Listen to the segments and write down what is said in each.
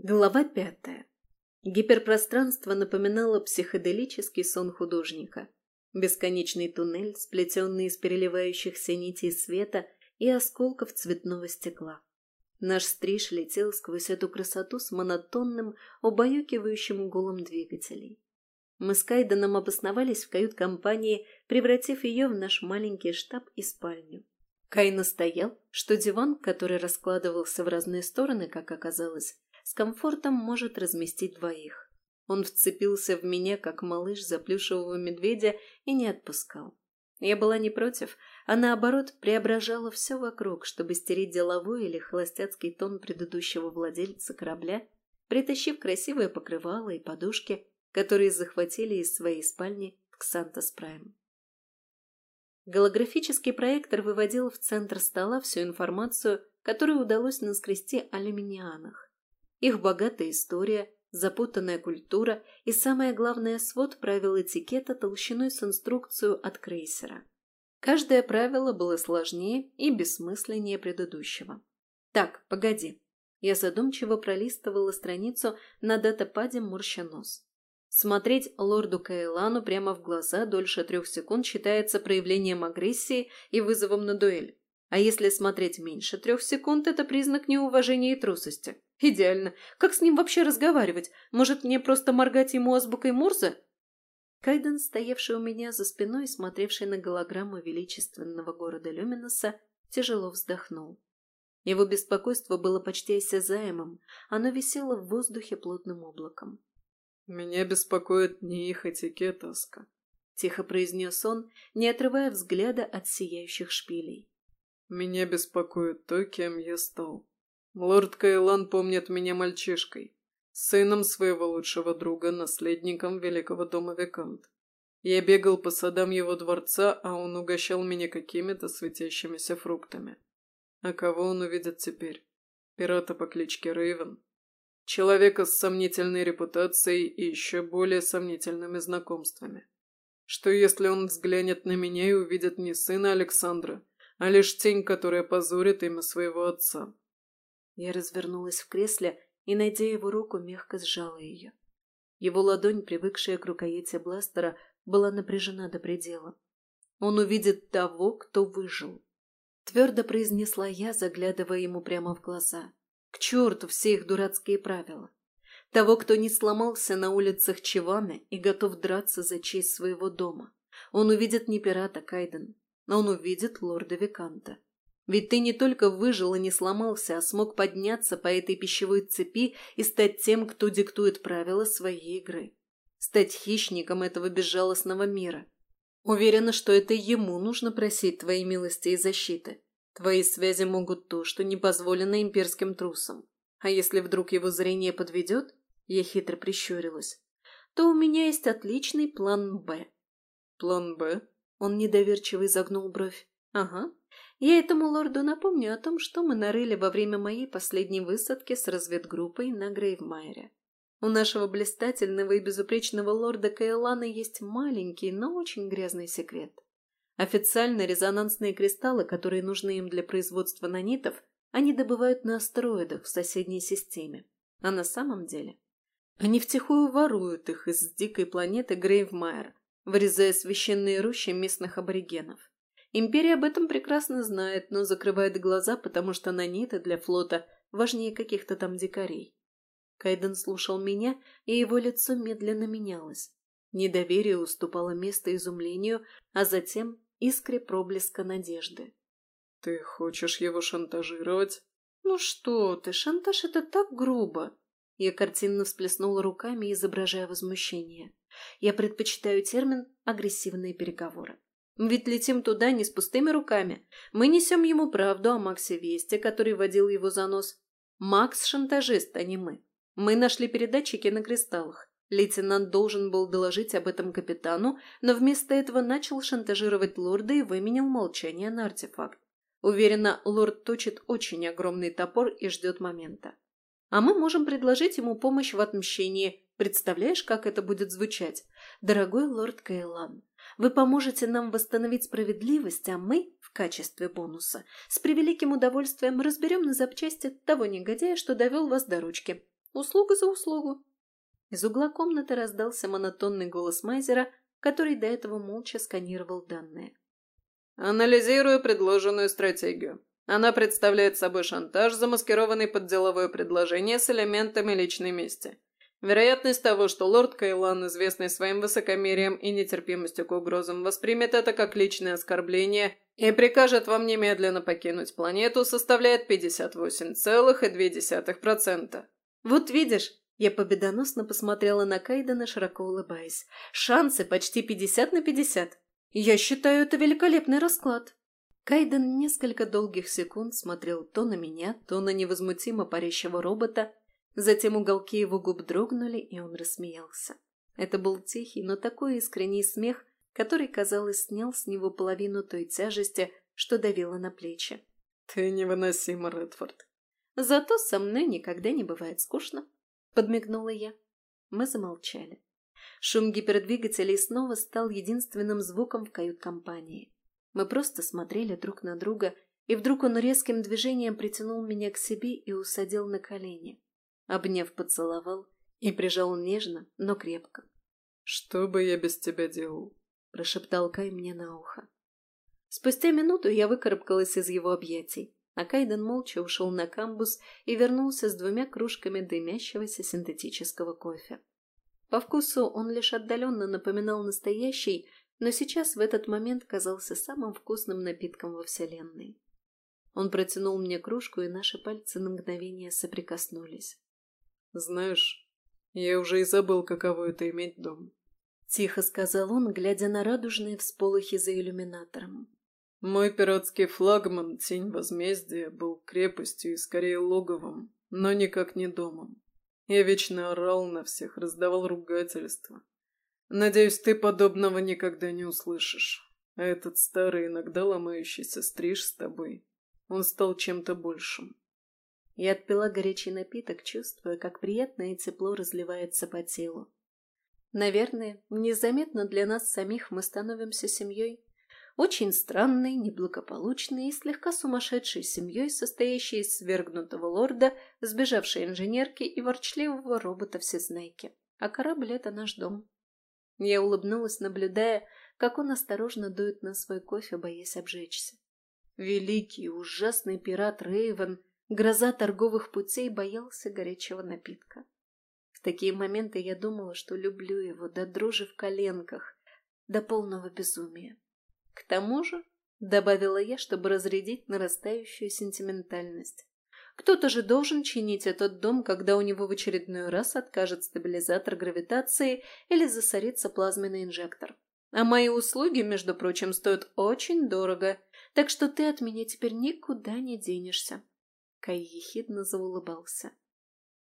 Глава пятая. Гиперпространство напоминало психоделический сон художника. Бесконечный туннель, сплетенный из переливающихся нитей света и осколков цветного стекла. Наш стриж летел сквозь эту красоту с монотонным, убаюкивающим гулом двигателей. Мы с Кайденом обосновались в кают-компании, превратив ее в наш маленький штаб и спальню. Кай настоял, что диван, который раскладывался в разные стороны, как оказалось, с комфортом может разместить двоих. Он вцепился в меня, как малыш за плюшевого медведя, и не отпускал. Я была не против, а наоборот преображала все вокруг, чтобы стереть деловой или холостяцкий тон предыдущего владельца корабля, притащив красивое покрывало и подушки, которые захватили из своей спальни в Ксантас Прайм. Голографический проектор выводил в центр стола всю информацию, которую удалось наскрести о люминианах. Их богатая история, запутанная культура и, самое главное, свод правил этикета толщиной с инструкцию от крейсера. Каждое правило было сложнее и бессмысленнее предыдущего. Так, погоди. Я задумчиво пролистывала страницу на датападе морща нос. Смотреть лорду Каэлану прямо в глаза дольше трех секунд считается проявлением агрессии и вызовом на дуэль. А если смотреть меньше трех секунд, это признак неуважения и трусости. Идеально. Как с ним вообще разговаривать? Может, мне просто моргать ему азбукой Морзе? Кайден, стоявший у меня за спиной и смотревший на голограмму величественного города Люминоса, тяжело вздохнул. Его беспокойство было почти осязаемым, оно висело в воздухе плотным облаком. «Меня беспокоит не их этикет, Аска», — тихо произнес он, не отрывая взгляда от сияющих шпилей. «Меня беспокоит то, кем я стал. Лорд Кайлан помнит меня мальчишкой, сыном своего лучшего друга, наследником великого дома Викант. Я бегал по садам его дворца, а он угощал меня какими-то светящимися фруктами. А кого он увидит теперь? Пирата по кличке Рейвен? Человека с сомнительной репутацией и еще более сомнительными знакомствами. Что если он взглянет на меня и увидит не сына Александра, а лишь тень, которая позорит имя своего отца? Я развернулась в кресле и, найдя его руку, мягко сжала ее. Его ладонь, привыкшая к рукояти бластера, была напряжена до предела. Он увидит того, кто выжил. Твердо произнесла я, заглядывая ему прямо в глаза. К черту все их дурацкие правила. Того, кто не сломался на улицах Чивана и готов драться за честь своего дома. Он увидит не пирата Кайден, но он увидит лорда Виканта. Ведь ты не только выжил и не сломался, а смог подняться по этой пищевой цепи и стать тем, кто диктует правила своей игры. Стать хищником этого безжалостного мира. Уверена, что это ему нужно просить твоей милости и защиты. Твои связи могут то, что не позволено имперским трусам. А если вдруг его зрение подведет, я хитро прищурилась, то у меня есть отличный план «Б». «План Б?» Он недоверчиво изогнул бровь. «Ага. Я этому лорду напомню о том, что мы нарыли во время моей последней высадки с разведгруппой на Грейвмайере. У нашего блистательного и безупречного лорда Каэлана есть маленький, но очень грязный секрет. Официально резонансные кристаллы, которые нужны им для производства нанитов, они добывают на астероидах в соседней системе. А на самом деле они втихую воруют их из дикой планеты Грейвмайер, вырезая священные рощи местных аборигенов. Империя об этом прекрасно знает, но закрывает глаза, потому что наниты для флота важнее каких-то там дикарей. Кайден слушал меня, и его лицо медленно менялось. Недоверие уступало место изумлению, а затем искре проблеска надежды. «Ты хочешь его шантажировать?» «Ну что ты, шантаж — это так грубо!» Я картинно всплеснула руками, изображая возмущение. Я предпочитаю термин «агрессивные переговоры». Ведь летим туда не с пустыми руками. Мы несем ему правду о Максе Весте, который водил его за нос. Макс – шантажист, а не мы. Мы нашли передатчики на кристаллах. Лейтенант должен был доложить об этом капитану, но вместо этого начал шантажировать лорда и выменил молчание на артефакт. Уверена, лорд точит очень огромный топор и ждет момента. А мы можем предложить ему помощь в отмщении. Представляешь, как это будет звучать? Дорогой лорд Кейлан, вы поможете нам восстановить справедливость, а мы, в качестве бонуса, с превеликим удовольствием разберем на запчасти того негодяя, что довел вас до ручки. Услуга за услугу. Из угла комнаты раздался монотонный голос Майзера, который до этого молча сканировал данные. Анализирую предложенную стратегию. Она представляет собой шантаж, замаскированный под деловое предложение с элементами личной мести. Вероятность того, что лорд Кайлан, известный своим высокомерием и нетерпимостью к угрозам, воспримет это как личное оскорбление и прикажет вам немедленно покинуть планету, составляет 58,2%. «Вот видишь!» Я победоносно посмотрела на Кайдена, широко улыбаясь. «Шансы почти 50 на 50. Я считаю, это великолепный расклад». Кайден несколько долгих секунд смотрел то на меня, то на невозмутимо парящего робота, затем уголки его губ дрогнули, и он рассмеялся. Это был тихий, но такой искренний смех, который, казалось, снял с него половину той тяжести, что давило на плечи. «Ты невыносима, Редфорд». «Зато со мной никогда не бывает скучно», — подмигнула я. Мы замолчали. Шум гипердвигателей снова стал единственным звуком в кают-компании. Мы просто смотрели друг на друга, и вдруг он резким движением притянул меня к себе и усадил на колени. Обняв, поцеловал и прижал нежно, но крепко. «Что бы я без тебя делал?» – прошептал Кай мне на ухо. Спустя минуту я выкарабкалась из его объятий, а Кайден молча ушел на камбус и вернулся с двумя кружками дымящегося синтетического кофе. По вкусу он лишь отдаленно напоминал настоящий, но сейчас в этот момент казался самым вкусным напитком во Вселенной. Он протянул мне кружку, и наши пальцы на мгновение соприкоснулись. «Знаешь, я уже и забыл, каково это иметь дом», — тихо сказал он, глядя на радужные всполохи за иллюминатором. «Мой пиратский флагман, Тень Возмездия, был крепостью и скорее логовом, но никак не домом. Я вечно орал на всех, раздавал ругательства, Надеюсь, ты подобного никогда не услышишь. А этот старый, иногда ломающийся стриж с тобой, он стал чем-то большим. Я отпила горячий напиток, чувствуя, как приятное тепло разливается по телу. Наверное, незаметно для нас самих мы становимся семьей. Очень странной, неблагополучной и слегка сумасшедшей семьей, состоящей из свергнутого лорда, сбежавшей инженерки и ворчливого робота-всезнайки. А корабль — это наш дом. Я улыбнулась, наблюдая, как он осторожно дует на свой кофе, боясь обжечься. Великий, ужасный пират Рейвен, гроза торговых путей, боялся горячего напитка. В такие моменты я думала, что люблю его до дрожи в коленках, до полного безумия. К тому же, добавила я, чтобы разрядить нарастающую сентиментальность, кто-то же должен чинить этот дом, когда у него в очередной раз откажет стабилизатор гравитации или засорится плазменный инжектор. А мои услуги, между прочим, стоят очень дорого, так что ты от меня теперь никуда не денешься. Кай ехидно заулыбался.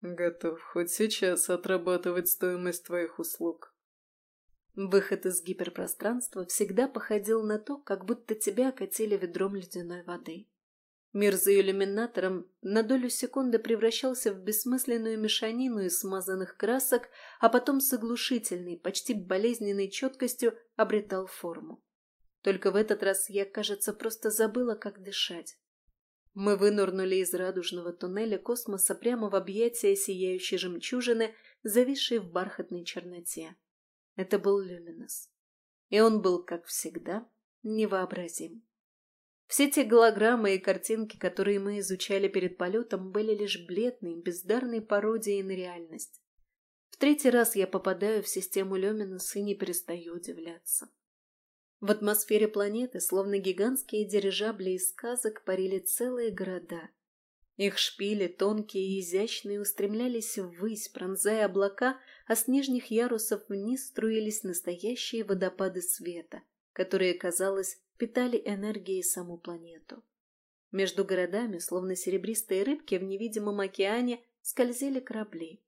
Готов хоть сейчас отрабатывать стоимость твоих услуг. Выход из гиперпространства всегда походил на то, как будто тебя окатили ведром ледяной воды. Мир за иллюминатором на долю секунды превращался в бессмысленную мешанину из смазанных красок, а потом с оглушительной, почти болезненной четкостью обретал форму. Только в этот раз я, кажется, просто забыла, как дышать. Мы вынырнули из радужного туннеля космоса прямо в объятия сияющей жемчужины, зависшей в бархатной черноте. Это был Люминос. И он был, как всегда, невообразим. Все те голограммы и картинки, которые мы изучали перед полетом, были лишь бледной, бездарной пародией на реальность. В третий раз я попадаю в систему Люминус и не перестаю удивляться. В атмосфере планеты, словно гигантские дирижабли из сказок, парили целые города. Их шпили, тонкие и изящные, устремлялись ввысь, пронзая облака, а с нижних ярусов вниз струились настоящие водопады света, которые, казалось, питали энергией саму планету. Между городами, словно серебристые рыбки в невидимом океане, скользили корабли.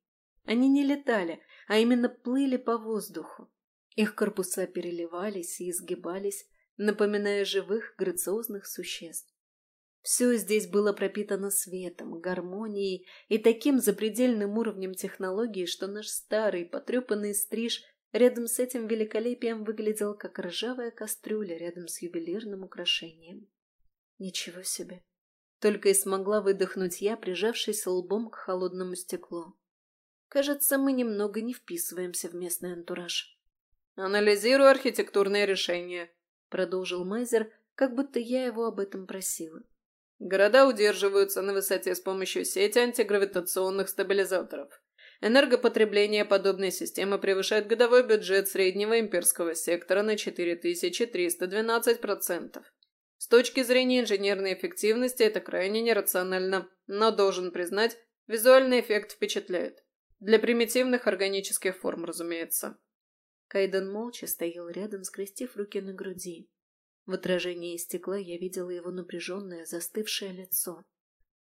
Они не летали, а именно плыли по воздуху. Их корпуса переливались и изгибались, напоминая живых, грациозных существ. Все здесь было пропитано светом, гармонией и таким запредельным уровнем технологии, что наш старый потрепанный стриж Рядом с этим великолепием выглядел как ржавая кастрюля рядом с ювелирным украшением. Ничего себе! Только и смогла выдохнуть я, прижавшись лбом к холодному стеклу. Кажется, мы немного не вписываемся в местный антураж. «Анализирую архитектурные решения», — продолжил Майзер, как будто я его об этом просила. «Города удерживаются на высоте с помощью сети антигравитационных стабилизаторов. Энергопотребление подобной системы превышает годовой бюджет среднего имперского сектора на 4312%. С точки зрения инженерной эффективности это крайне нерационально, но должен признать, визуальный эффект впечатляет. Для примитивных органических форм, разумеется. Кайден молча стоял рядом, скрестив руки на груди. В отражении стекла я видела его напряженное, застывшее лицо.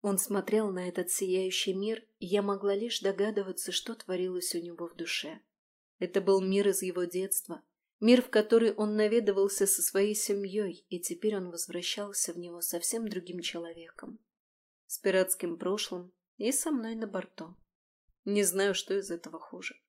Он смотрел на этот сияющий мир, и я могла лишь догадываться, что творилось у него в душе. Это был мир из его детства, мир, в который он наведывался со своей семьей, и теперь он возвращался в него совсем другим человеком. С пиратским прошлым и со мной на борту. Не знаю, что из этого хуже.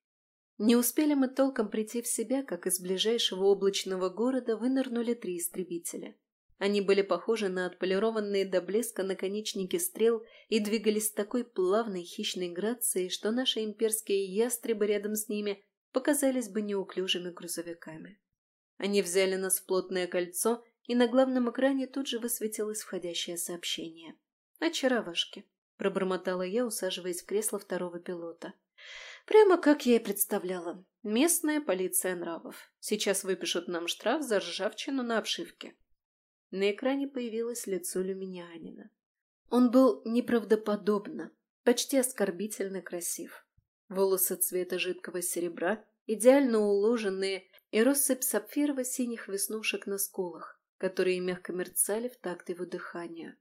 Не успели мы толком прийти в себя, как из ближайшего облачного города вынырнули три истребителя. Они были похожи на отполированные до блеска наконечники стрел и двигались с такой плавной хищной грацией, что наши имперские ястребы рядом с ними показались бы неуклюжими грузовиками. Они взяли нас в плотное кольцо, и на главном экране тут же высветилось входящее сообщение. «Очаровашки», — пробормотала я, усаживаясь в кресло второго пилота. «Прямо как я и представляла. Местная полиция нравов. Сейчас выпишут нам штраф за ржавчину на обшивке». На экране появилось лицо люминянина. Он был неправдоподобно, почти оскорбительно красив. Волосы цвета жидкого серебра, идеально уложенные, и россыпь сапфирово-синих веснушек на скулах, которые мягко мерцали в такт его дыханию.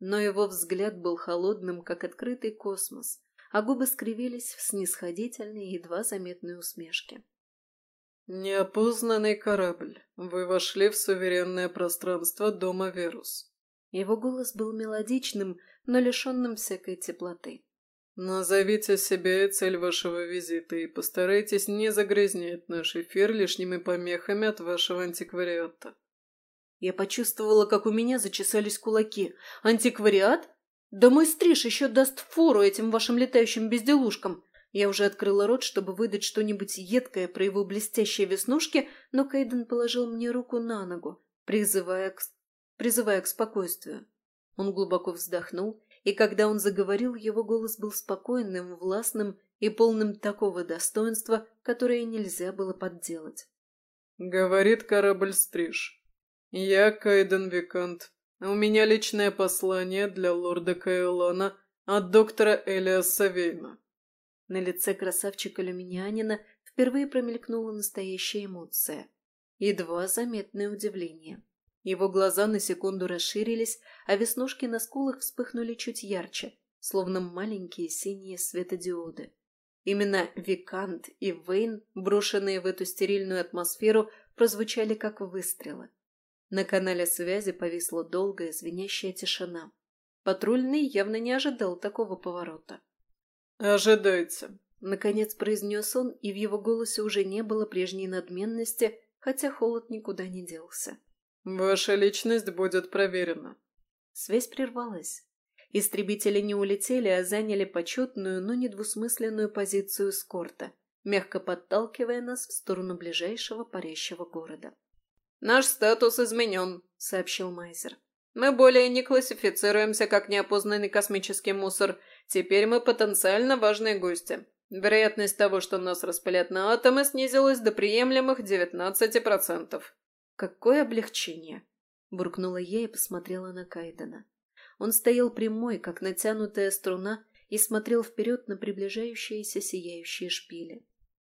Но его взгляд был холодным, как открытый космос, а губы скривились в снисходительной, едва заметной усмешке. «Неопознанный корабль. Вы вошли в суверенное пространство дома Верус». Его голос был мелодичным, но лишенным всякой теплоты. «Назовите себе и цель вашего визита и постарайтесь не загрязнять наш эфир лишними помехами от вашего антиквариата». Я почувствовала, как у меня зачесались кулаки. «Антиквариат? Да мой стриж еще даст фору этим вашим летающим безделушкам. Я уже открыла рот, чтобы выдать что-нибудь едкое про его блестящие веснушки, но Кейден положил мне руку на ногу, призывая к, призывая к спокойствию. Он глубоко вздохнул, и когда он заговорил, его голос был спокойным, властным и полным такого достоинства, которое нельзя было подделать. «Говорит корабль Стриж. Я Кайден Викант. У меня личное послание для лорда Кайлона от доктора Элиаса Вейна. На лице красавчика-люминянина впервые промелькнула настоящая эмоция. Едва заметное удивление. Его глаза на секунду расширились, а веснушки на скулах вспыхнули чуть ярче, словно маленькие синие светодиоды. Именно Викант и Вейн, брошенные в эту стерильную атмосферу, прозвучали как выстрелы. На канале связи повисла долгая звенящая тишина. Патрульный явно не ожидал такого поворота. «Ожидайте», — наконец произнес он, и в его голосе уже не было прежней надменности, хотя холод никуда не делся. «Ваша личность будет проверена». Связь прервалась. Истребители не улетели, а заняли почетную, но недвусмысленную позицию скорта, мягко подталкивая нас в сторону ближайшего парящего города. «Наш статус изменен», — сообщил Майзер. «Мы более не классифицируемся как неопознанный космический мусор Теперь мы потенциально важные гости. Вероятность того, что нас распылят на атомы, снизилась до приемлемых 19%. «Какое облегчение!» – буркнула я и посмотрела на Кайдена. Он стоял прямой, как натянутая струна, и смотрел вперед на приближающиеся сияющие шпили.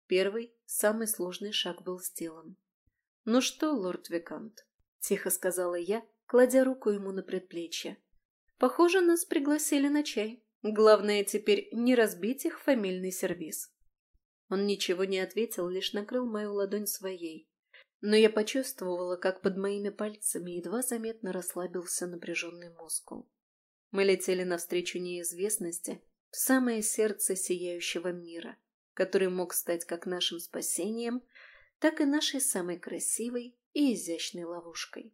Первый, самый сложный шаг был сделан. «Ну что, лорд Викант?» – тихо сказала я, кладя руку ему на предплечье. «Похоже, нас пригласили на чай». Главное теперь не разбить их фамильный сервиз. Он ничего не ответил, лишь накрыл мою ладонь своей. Но я почувствовала, как под моими пальцами едва заметно расслабился напряженный мускул. Мы летели навстречу неизвестности в самое сердце сияющего мира, который мог стать как нашим спасением, так и нашей самой красивой и изящной ловушкой.